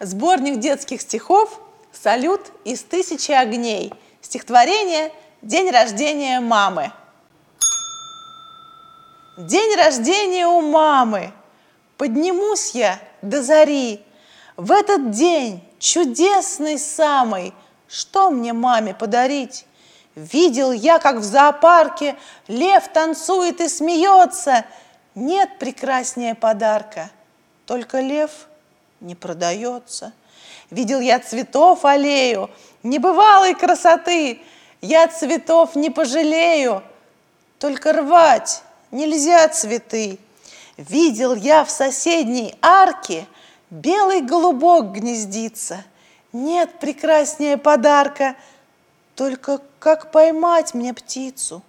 Сборник детских стихов «Салют из тысячи огней». Стихотворение «День рождения мамы». День рождения у мамы. Поднимусь я до зари. В этот день, чудесный самый, Что мне маме подарить? Видел я, как в зоопарке Лев танцует и смеется. Нет прекраснее подарка, Только лев не продается. Видел я цветов аллею, небывалой красоты. Я цветов не пожалею, только рвать нельзя цветы. Видел я в соседней арке белый голубок гнездится. Нет прекраснее подарка, только как поймать мне птицу?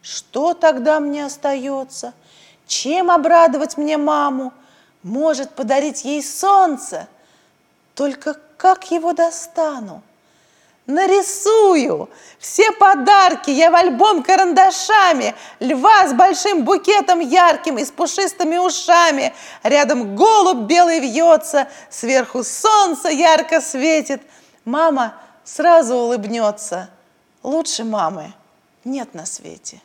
Что тогда мне остается? Чем обрадовать мне маму? Может подарить ей солнце, только как его достану? Нарисую все подарки я в альбом карандашами, льва с большим букетом ярким и с пушистыми ушами. Рядом голубь белый вьется, сверху солнце ярко светит. Мама сразу улыбнется. Лучше мамы нет на свете.